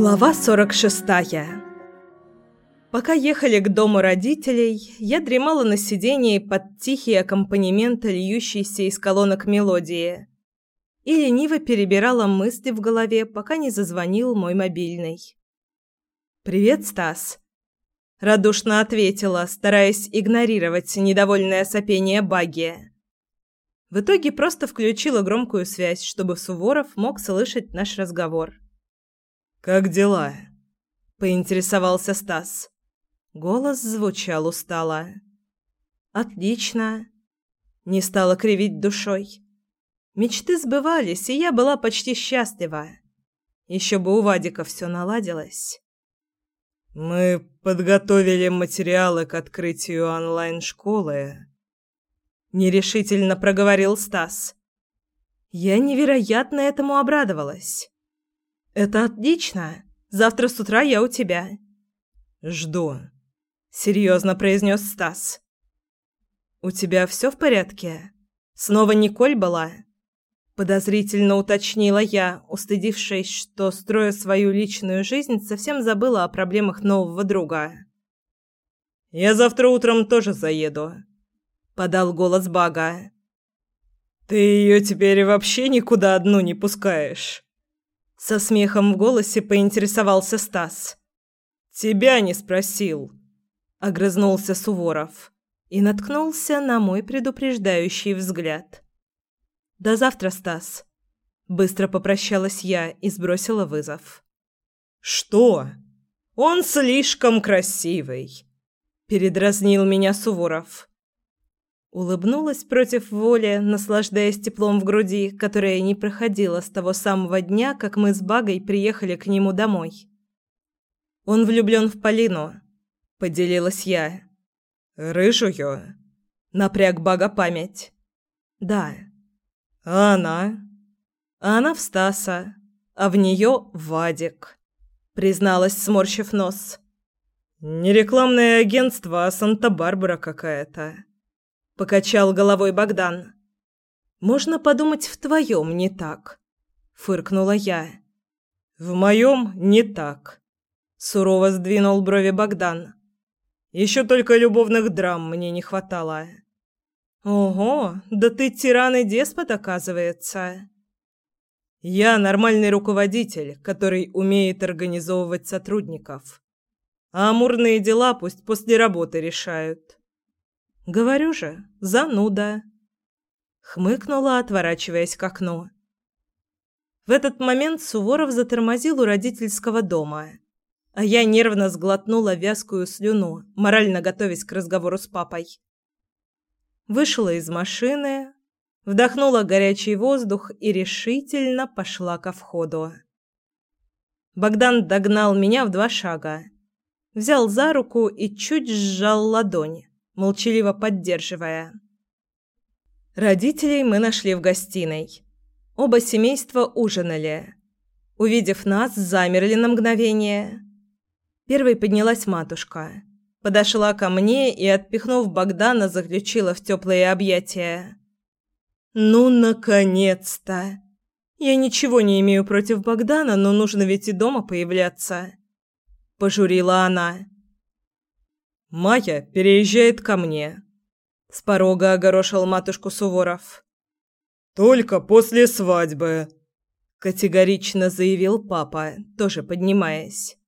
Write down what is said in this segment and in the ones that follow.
Глава 46 Пока ехали к дому родителей, я дремала на сиденье под тихий аккомпанемент льющейся из колонок мелодии и лениво перебирала мысли в голове, пока не зазвонил мой мобильный. «Привет, Стас!» Радушно ответила, стараясь игнорировать недовольное сопение Баги. В итоге просто включила громкую связь, чтобы Суворов мог слышать наш разговор. «Как дела?» – поинтересовался Стас. Голос звучал устало. «Отлично!» Не стала кривить душой. Мечты сбывались, и я была почти счастлива. Еще бы у Вадика все наладилось. «Мы подготовили материалы к открытию онлайн-школы», — нерешительно проговорил Стас. Я невероятно этому обрадовалась. «Это отлично. Завтра с утра я у тебя». «Жду», — серьезно произнес Стас. «У тебя все в порядке? Снова Николь была?» Подозрительно уточнила я, устыдившись, что, строя свою личную жизнь, совсем забыла о проблемах нового друга. «Я завтра утром тоже заеду», — подал голос Бага. «Ты ее теперь вообще никуда одну не пускаешь?» Со смехом в голосе поинтересовался Стас. «Тебя не спросил», — огрызнулся Суворов и наткнулся на мой предупреждающий взгляд. «До завтра, Стас». Быстро попрощалась я и сбросила вызов. «Что? Он слишком красивый!» Передразнил меня Суворов. Улыбнулась против воли, наслаждаясь теплом в груди, которое не проходило с того самого дня, как мы с Багой приехали к нему домой. «Он влюблен в Полину», — поделилась я. «Рыжую?» — напряг Бага память. «Да». «А она?» «А она в Стаса, а в нее Вадик», — призналась, сморщив нос. «Не рекламное агентство, а Санта-Барбара какая-то» покачал головой Богдан. Можно подумать, в твоем не так, фыркнула я. В моем не так, сурово сдвинул брови Богдан. Еще только любовных драм мне не хватало. Ого, да ты тиран и деспот, оказывается. Я нормальный руководитель, который умеет организовывать сотрудников. А амурные дела пусть после работы решают. Говорю же, зануда. Хмыкнула, отворачиваясь к окну. В этот момент Суворов затормозил у родительского дома, а я нервно сглотнула вязкую слюну, морально готовясь к разговору с папой. Вышла из машины, вдохнула горячий воздух и решительно пошла ко входу. Богдан догнал меня в два шага, взял за руку и чуть сжал ладонь молчаливо поддерживая. Родителей мы нашли в гостиной. Оба семейства ужинали. Увидев нас, замерли на мгновение. Первой поднялась матушка. Подошла ко мне и, отпихнув Богдана, заключила в теплые объятия. «Ну, наконец-то! Я ничего не имею против Богдана, но нужно ведь и дома появляться!» Пожурила она. Майя переезжает ко мне. С порога огорошил матушку Суворов. Только после свадьбы, категорично заявил папа, тоже поднимаясь.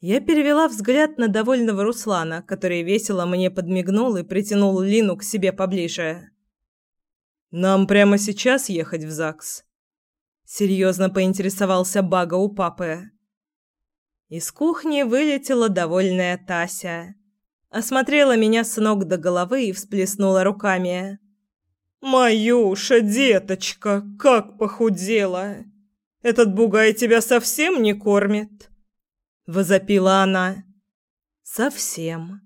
Я перевела взгляд на довольного Руслана, который весело мне подмигнул и притянул Лину к себе поближе. Нам прямо сейчас ехать в ЗАГС? Серьезно поинтересовался Бага у папы. Из кухни вылетела довольная Тася. Осмотрела меня с ног до головы и всплеснула руками. «Маюша, деточка, как похудела! Этот бугай тебя совсем не кормит?» Возопила она. «Совсем».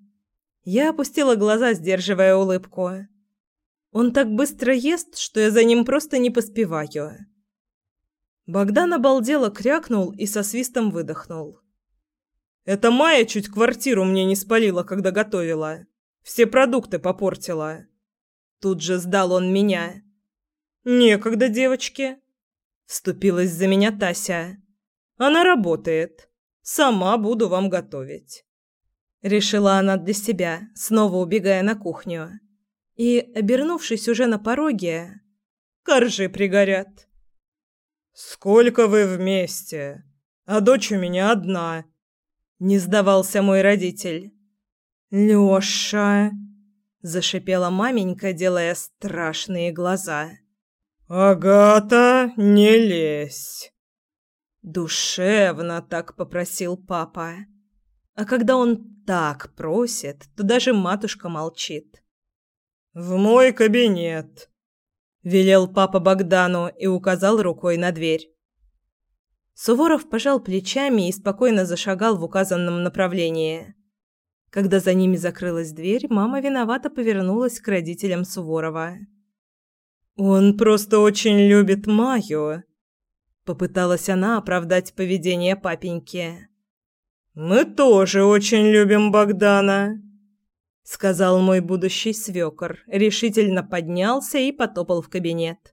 Я опустила глаза, сдерживая улыбку. Он так быстро ест, что я за ним просто не поспеваю. Богдан обалдело крякнул и со свистом выдохнул. Это Майя чуть квартиру мне не спалила, когда готовила. Все продукты попортила. Тут же сдал он меня. Некогда, девочки. Вступилась за меня Тася. Она работает. Сама буду вам готовить. Решила она для себя, снова убегая на кухню. И, обернувшись уже на пороге, коржи пригорят. Сколько вы вместе? А дочь у меня одна. Не сдавался мой родитель. Лёша, зашипела маменька, делая страшные глаза. Агата, не лезь. Душевно так попросил папа. А когда он так просит, то даже матушка молчит. В мой кабинет, велел папа Богдану и указал рукой на дверь. Суворов пожал плечами и спокойно зашагал в указанном направлении. Когда за ними закрылась дверь, мама виновато повернулась к родителям Суворова. Он просто очень любит Майю, попыталась она оправдать поведение папеньки. Мы тоже очень любим Богдана, сказал мой будущий свёкор, решительно поднялся и потопал в кабинет.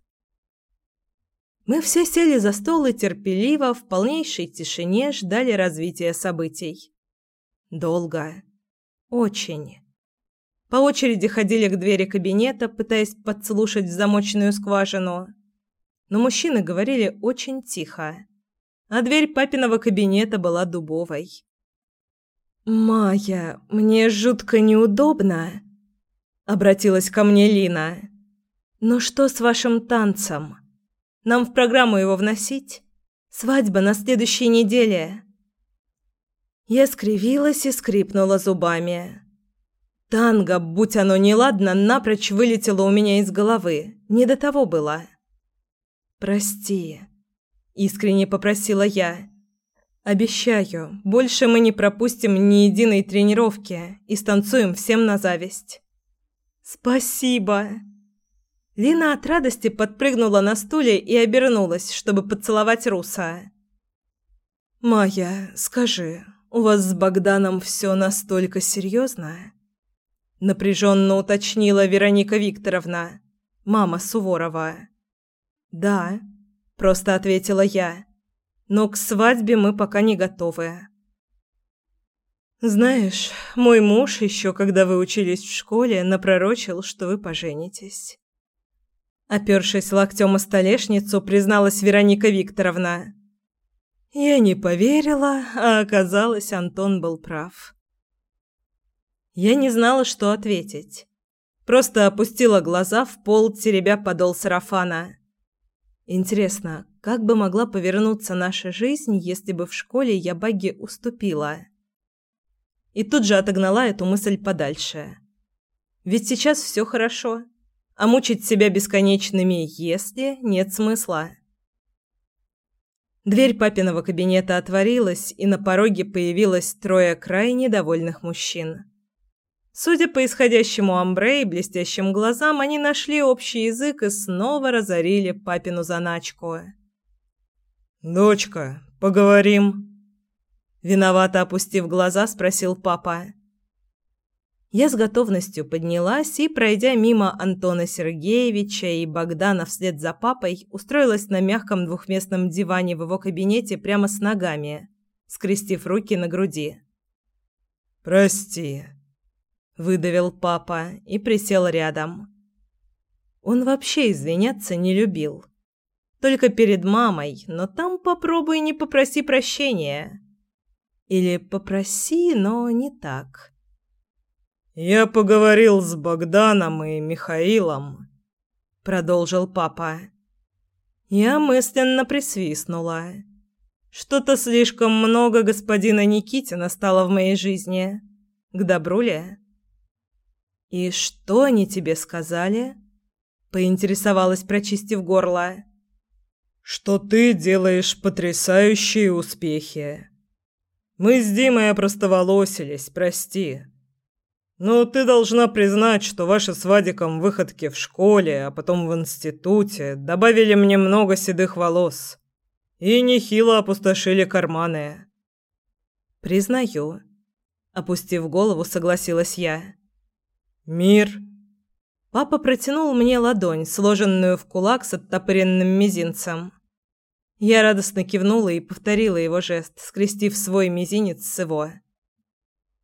Мы все сели за стол и терпеливо в полнейшей тишине ждали развития событий. Долго. Очень. По очереди ходили к двери кабинета, пытаясь подслушать в замочную скважину. Но мужчины говорили очень тихо. А дверь папиного кабинета была дубовой. «Майя, мне жутко неудобно», — обратилась ко мне Лина. «Ну что с вашим танцем? Нам в программу его вносить? Свадьба на следующей неделе». Я скривилась и скрипнула зубами. Танго, будь оно неладно, напрочь вылетело у меня из головы. Не до того было. «Прости», — искренне попросила я. Обещаю, больше мы не пропустим ни единой тренировки и станцуем всем на зависть. Спасибо. Лина от радости подпрыгнула на стуле и обернулась, чтобы поцеловать Руса. Майя, скажи, у вас с Богданом все настолько серьезно? напряженно уточнила Вероника Викторовна, мама Суворова. Да, просто ответила я но к свадьбе мы пока не готовы. Знаешь, мой муж еще, когда вы учились в школе, напророчил, что вы поженитесь. Опершись локтем о столешницу, призналась Вероника Викторовна. Я не поверила, а оказалось, Антон был прав. Я не знала, что ответить. Просто опустила глаза в пол, теребя подол сарафана. Интересно, как бы могла повернуться наша жизнь, если бы в школе я Багги уступила? И тут же отогнала эту мысль подальше. Ведь сейчас все хорошо, а мучить себя бесконечными «если» нет смысла. Дверь папиного кабинета отворилась, и на пороге появилось трое крайне довольных мужчин. Судя по исходящему амбре и блестящим глазам, они нашли общий язык и снова разорили папину заначку. «Дочка, поговорим?» Виновато опустив глаза, спросил папа. Я с готовностью поднялась и, пройдя мимо Антона Сергеевича и Богдана вслед за папой, устроилась на мягком двухместном диване в его кабинете прямо с ногами, скрестив руки на груди. «Прости», выдавил папа и присел рядом. Он вообще извиняться не любил. Только перед мамой, но там попробуй не попроси прощения. Или попроси, но не так. Я поговорил с Богданом и Михаилом, продолжил папа. Я мысленно присвистнула. Что-то слишком много господина Никитина стало в моей жизни. К добру ли? «И что они тебе сказали?» — поинтересовалась, прочистив горло. «Что ты делаешь потрясающие успехи. Мы с Димой опростоволосились, прости. Но ты должна признать, что ваши с Вадиком выходки в школе, а потом в институте добавили мне много седых волос и нехило опустошили карманы». «Признаю», — опустив голову, согласилась я. «Мир!» Папа протянул мне ладонь, сложенную в кулак с оттопыренным мизинцем. Я радостно кивнула и повторила его жест, скрестив свой мизинец с его.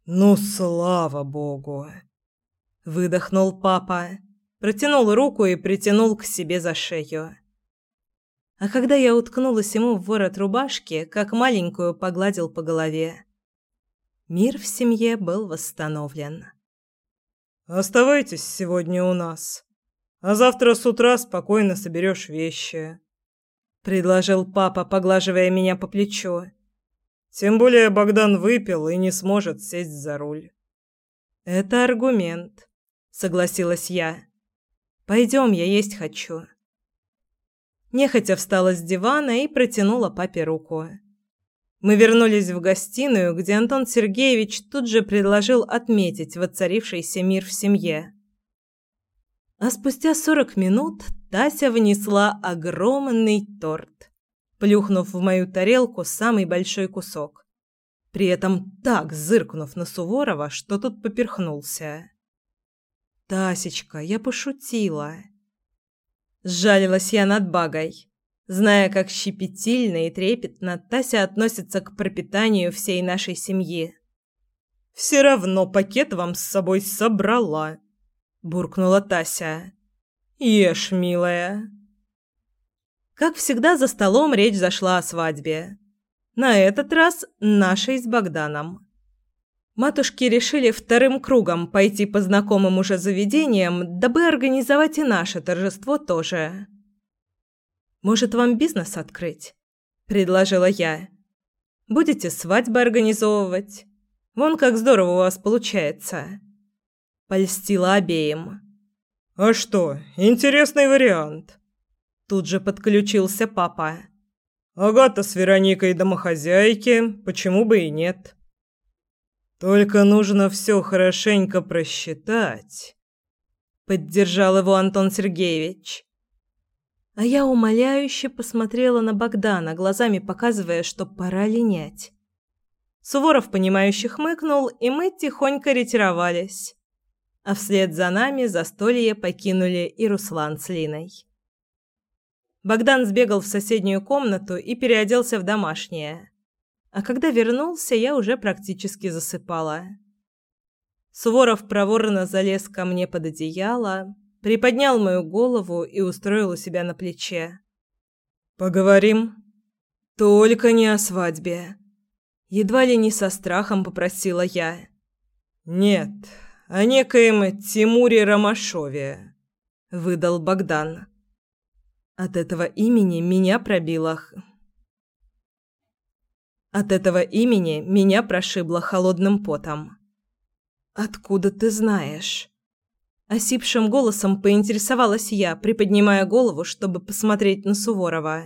«Ну, слава богу!» Выдохнул папа, протянул руку и притянул к себе за шею. А когда я уткнулась ему в ворот рубашки, как маленькую погладил по голове. Мир в семье был восстановлен. «Оставайтесь сегодня у нас, а завтра с утра спокойно соберешь вещи предложил папа, поглаживая меня по плечу. Тем более Богдан выпил и не сможет сесть за руль. Это аргумент, согласилась я. Пойдем, я есть хочу. Нехотя встала с дивана и протянула папе руку. Мы вернулись в гостиную, где Антон Сергеевич тут же предложил отметить воцарившийся мир в семье. А спустя сорок минут Тася внесла огромный торт, плюхнув в мою тарелку самый большой кусок, при этом так зыркнув на Суворова, что тот поперхнулся. «Тасечка, я пошутила». Сжалилась я над багой, зная, как щепетильно и трепетно Тася относится к пропитанию всей нашей семьи. «Все равно пакет вам с собой собрала», – буркнула Тася. Ешь, милая. Как всегда за столом речь зашла о свадьбе. На этот раз нашей с Богданом. Матушки решили вторым кругом пойти по знакомым уже заведениям, дабы организовать и наше торжество тоже. «Может, вам бизнес открыть?» – предложила я. «Будете свадьбы организовывать? Вон как здорово у вас получается!» Польстила обеим. «А что, интересный вариант!» Тут же подключился папа. «Агата с Вероникой домохозяйки, почему бы и нет?» «Только нужно все хорошенько просчитать», — поддержал его Антон Сергеевич. А я умоляюще посмотрела на Богдана, глазами показывая, что пора линять. Суворов, понимающе хмыкнул, и мы тихонько ретировались а вслед за нами застолье покинули и Руслан с Линой. Богдан сбегал в соседнюю комнату и переоделся в домашнее. А когда вернулся, я уже практически засыпала. Суворов проворно залез ко мне под одеяло, приподнял мою голову и устроил у себя на плече. «Поговорим?» «Только не о свадьбе». Едва ли не со страхом попросила я. «Нет, о некоем Тимуре Ромашове», — выдал Богдан. От этого имени меня пробило... От этого имени меня прошибло холодным потом. «Откуда ты знаешь?» Осипшим голосом поинтересовалась я, приподнимая голову, чтобы посмотреть на Суворова.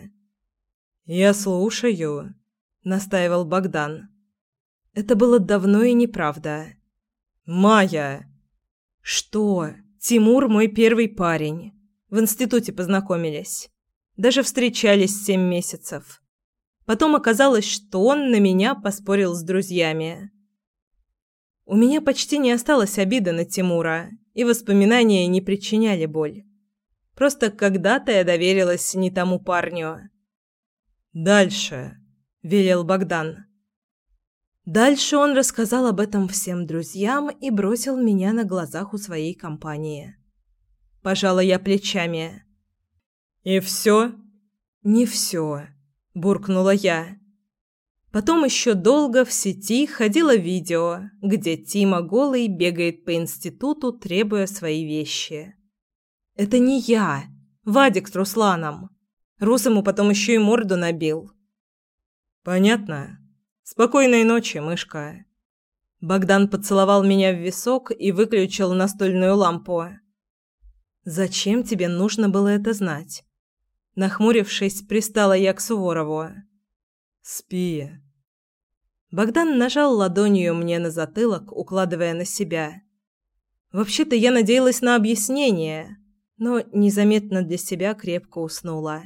«Я слушаю», — настаивал Богдан. Это было давно и неправда. «Майя!» «Что? Тимур мой первый парень. В институте познакомились. Даже встречались семь месяцев. Потом оказалось, что он на меня поспорил с друзьями. У меня почти не осталось обиды на Тимура, и воспоминания не причиняли боль. Просто когда-то я доверилась не тому парню. «Дальше», — велел Богдан. Дальше он рассказал об этом всем друзьям и бросил меня на глазах у своей компании. Пожала я плечами. «И все?» «Не все», – буркнула я. Потом еще долго в сети ходило видео, где Тима голый бегает по институту, требуя свои вещи. «Это не я. Вадик с Русланом. Рус ему потом еще и морду набил». «Понятно», Спокойной ночи, мышка. Богдан поцеловал меня в висок и выключил настольную лампу. Зачем тебе нужно было это знать? Нахмурившись, пристала я к Суворову. Спи. Богдан нажал ладонью мне на затылок, укладывая на себя. Вообще-то я надеялась на объяснение, но незаметно для себя крепко уснула.